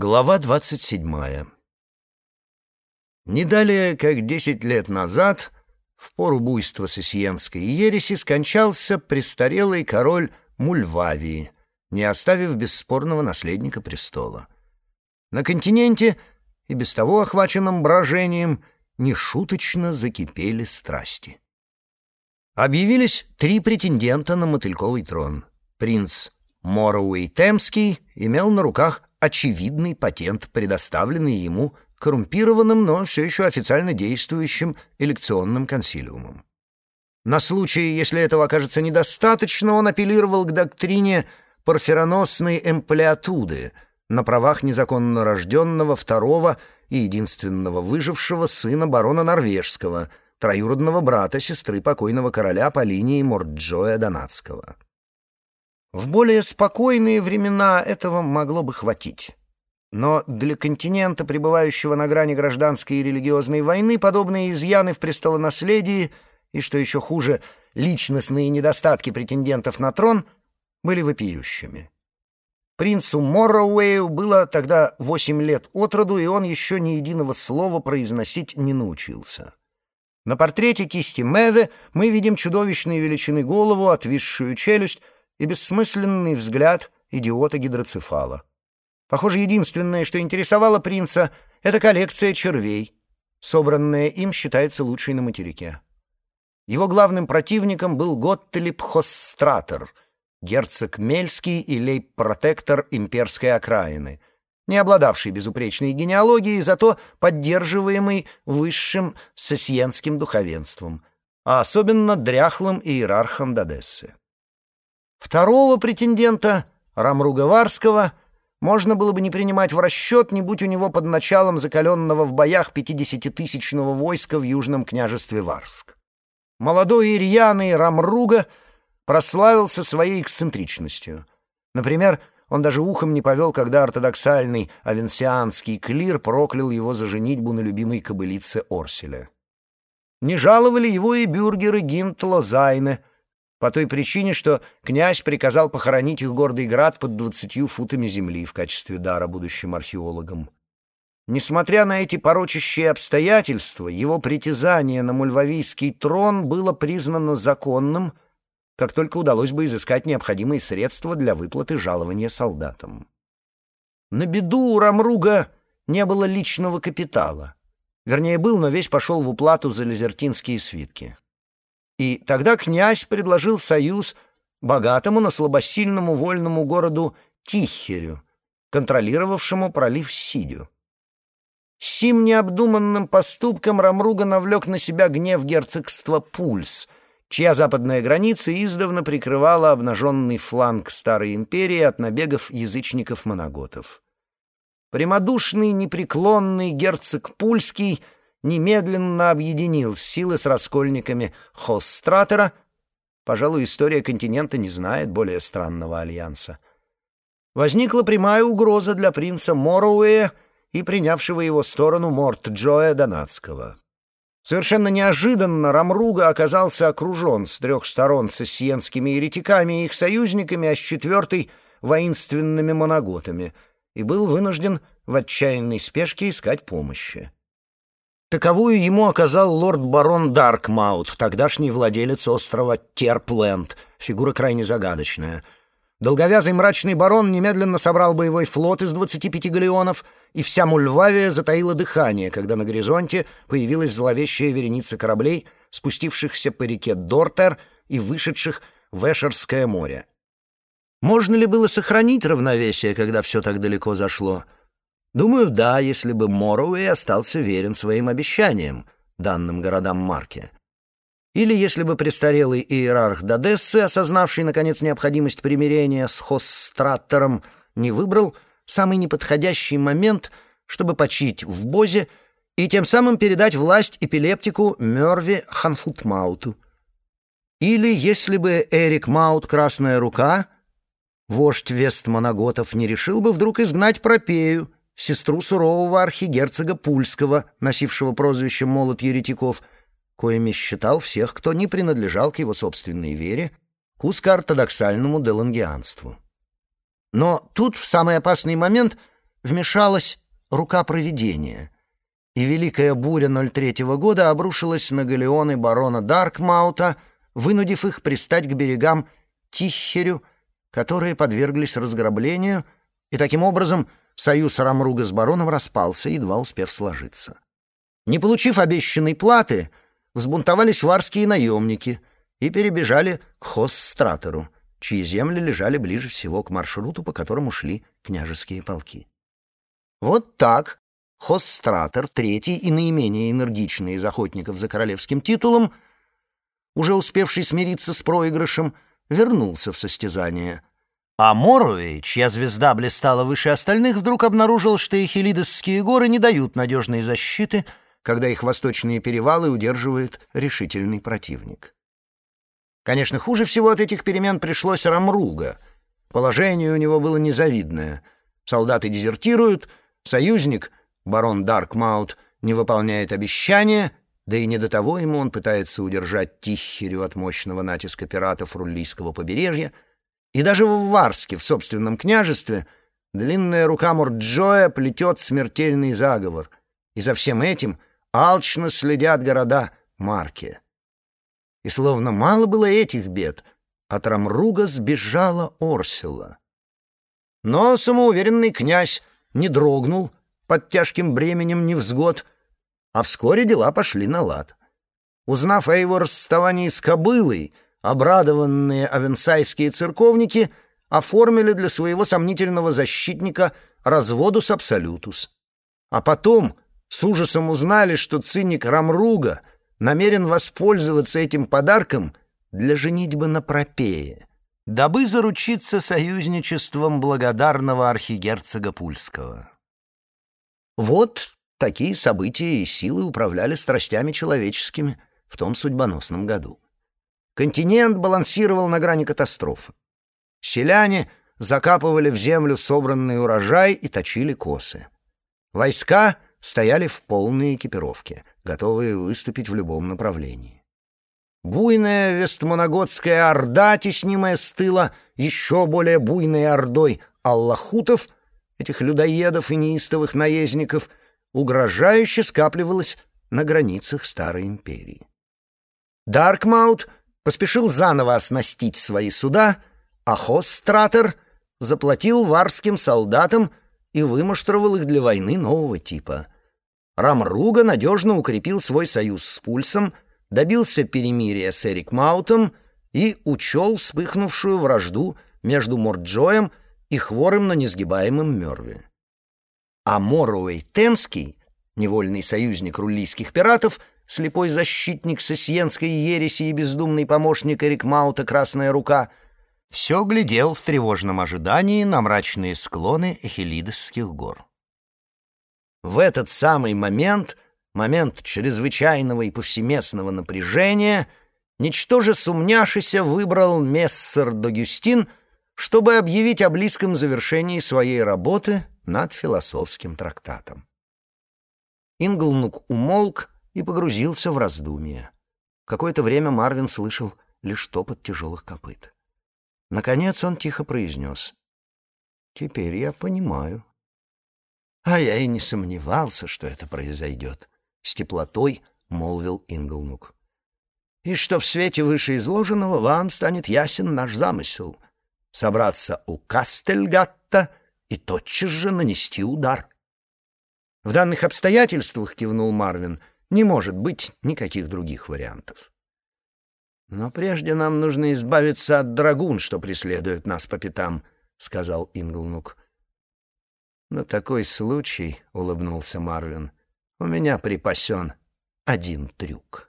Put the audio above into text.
Глава двадцать седьмая Не далее, как десять лет назад, в пору буйства сессиенской ереси скончался престарелый король Мульвавии, не оставив бесспорного наследника престола. На континенте, и без того охваченном брожением, нешуточно закипели страсти. Объявились три претендента на мотыльковый трон. Принц Моруэй Темский имел на руках очевидный патент, предоставленный ему коррумпированным, но все еще официально действующим элекционным консилиумом. На случай, если этого окажется недостаточно, он апеллировал к доктрине парфероносной эмплеатуды на правах незаконно рожденного второго и единственного выжившего сына барона Норвежского, троюродного брата сестры покойного короля по линии Морджоя Донатского. В более спокойные времена этого могло бы хватить. Но для континента, пребывающего на грани гражданской и религиозной войны, подобные изъяны в престолонаследии и, что еще хуже, личностные недостатки претендентов на трон были вопиющими. Принцу Морроуэю было тогда восемь лет от роду, и он еще ни единого слова произносить не научился. На портрете кисти Мэве мы видим чудовищной величины голову, отвисшую челюсть и бессмысленный взгляд идиота-гидроцефала. Похоже, единственное, что интересовало принца, — это коллекция червей. Собранная им считается лучшей на материке. Его главным противником был Готтелип Хосстратер, герцог Мельский и лейб-протектор имперской окраины, не обладавший безупречной генеалогией, зато поддерживаемый высшим сосьенским духовенством, а особенно дряхлым иерархом Додессы. Второго претендента, Рамруга Варского, можно было бы не принимать в расчет, не будь у него под началом закаленного в боях пятидесятитысячного войска в Южном княжестве Варск. Молодой и рьяный Рамруга прославился своей эксцентричностью. Например, он даже ухом не повел, когда ортодоксальный авенсианский клир проклял его за женитьбу на любимой кобылице Орселя. Не жаловали его и бюргеры Гинтло Зайне, по той причине, что князь приказал похоронить их гордый град под двадцатью футами земли в качестве дара будущим археологам. Несмотря на эти порочащие обстоятельства, его притязание на мульвавийский трон было признано законным, как только удалось бы изыскать необходимые средства для выплаты жалования солдатам. На беду у Рамруга не было личного капитала. Вернее, был, но весь пошел в уплату за лазертинские свитки. И тогда князь предложил союз богатому, но слабосильному вольному городу Тихерю, контролировавшему пролив Сидю. Сим необдуманным поступком Рамруга навлек на себя гнев герцогства Пульс, чья западная граница издавна прикрывала обнаженный фланг Старой Империи от набегов язычников-моноготов. Прямодушный, непреклонный герцог Пульский — немедленно объединил силы с раскольниками Хосстратера. Пожалуй, история континента не знает более странного альянса. Возникла прямая угроза для принца Моруэя и принявшего его сторону Морт Джоя Донатского. Совершенно неожиданно Рамруга оказался окружен с трех сторон сессиенскими еретиками и их союзниками, а с четвертой — воинственными моноготами, и был вынужден в отчаянной спешке искать помощи. Таковую ему оказал лорд-барон Даркмаут, тогдашний владелец острова Терпленд, фигура крайне загадочная. Долговязый мрачный барон немедленно собрал боевой флот из 25 галеонов, и вся Мульвавия затаила дыхание, когда на горизонте появилась зловещая вереница кораблей, спустившихся по реке Дортер и вышедших в Эшерское море. Можно ли было сохранить равновесие, когда все так далеко зашло? — Думаю, да, если бы Моруэй остался верен своим обещаниям, данным городам Марки. Или если бы престарелый иерарх Додессы, осознавший, наконец, необходимость примирения с Хосстраттером, не выбрал самый неподходящий момент, чтобы почить в Бозе и тем самым передать власть эпилептику Мёрви Ханфутмауту. Или если бы Эрик Маут «Красная рука», вождь Вестмоноготов, не решил бы вдруг изгнать Пропею — сестру сурового архигерцога Пульского, носившего прозвище «Молот еретиков», коими считал всех, кто не принадлежал к его собственной вере, к узкоортодоксальному делангианству. Но тут, в самый опасный момент, вмешалась рука провидения, и великая буря 03-го года обрушилась на галеоны барона Даркмаута, вынудив их пристать к берегам Тихерю, которые подверглись разграблению, и таким образом союз Рамруга с бароном распался, едва успев сложиться. Не получив обещанной платы, взбунтовались варские наемники и перебежали к Хосстратору, чьи земли лежали ближе всего к маршруту, по которому шли княжеские полки. Вот так Хосстратор, третий и наименее энергичный из охотников за королевским титулом, уже успевший смириться с проигрышем, вернулся в состязание. А Моровей, чья звезда блистала выше остальных, вдруг обнаружил, что Эхилидосские горы не дают надежной защиты, когда их восточные перевалы удерживает решительный противник. Конечно, хуже всего от этих перемен пришлось Рамруга. Положение у него было незавидное. Солдаты дезертируют, союзник, барон Даркмаут, не выполняет обещания, да и не до того ему он пытается удержать Тихерю от мощного натиска пиратов Руллийского побережья, и даже в Варске, в собственном княжестве, длинная рука Морджоя плетет смертельный заговор, и за всем этим алчно следят города Марки. И словно мало было этих бед, от Рамруга сбежала Орсила. Но самоуверенный князь не дрогнул под тяжким бременем невзгод — а вскоре дела пошли на лад. Узнав о его расставании с кобылой, обрадованные авенсайские церковники оформили для своего сомнительного защитника разводу с Абсолютус. А потом с ужасом узнали, что циник Рамруга намерен воспользоваться этим подарком для женитьбы на Пропее, дабы заручиться союзничеством благодарного архигерцога Пульского. Вот Такие события и силы управляли страстями человеческими в том судьбоносном году. Континент балансировал на грани катастрофы. Селяне закапывали в землю собранный урожай и точили косы. Войска стояли в полной экипировке, готовые выступить в любом направлении. Буйная вестмоногодская орда, теснимая с тыла еще более буйной ордой аллахутов, этих людоедов и неистовых наездников — угрожающе скапливалось на границах Старой Империи. Даркмаут поспешил заново оснастить свои суда, а Хосстратер заплатил варским солдатам и вымуштровал их для войны нового типа. Рамруга надежно укрепил свой союз с Пульсом, добился перемирия с Эрикмаутом и учел вспыхнувшую вражду между Морджоем и хворым, но несгибаемым Мёрви а Моруэй Тенский, невольный союзник рулийских пиратов, слепой защитник сосьенской ереси и бездумный помощник Эрик Маута «Красная рука», все глядел в тревожном ожидании на мрачные склоны Эхилидосских гор. В этот самый момент, момент чрезвычайного и повсеместного напряжения, ничтоже сумняшися выбрал мессер Догюстин, чтобы объявить о близком завершении своей работы — над философским трактатом. Инглнук умолк и погрузился в раздумья. Какое-то время Марвин слышал лишь топот тяжелых копыт. Наконец он тихо произнес. «Теперь я понимаю». «А я и не сомневался, что это произойдет», — с теплотой молвил Инглнук. «И что в свете вышеизложенного вам станет ясен наш замысел — собраться у Кастельгатта и тотчас же нанести удар. В данных обстоятельствах, кивнул Марвин, не может быть никаких других вариантов. Но прежде нам нужно избавиться от драгун, что преследуют нас по пятам, сказал Инглнук. На такой случай, улыбнулся Марвин, у меня припасен один трюк.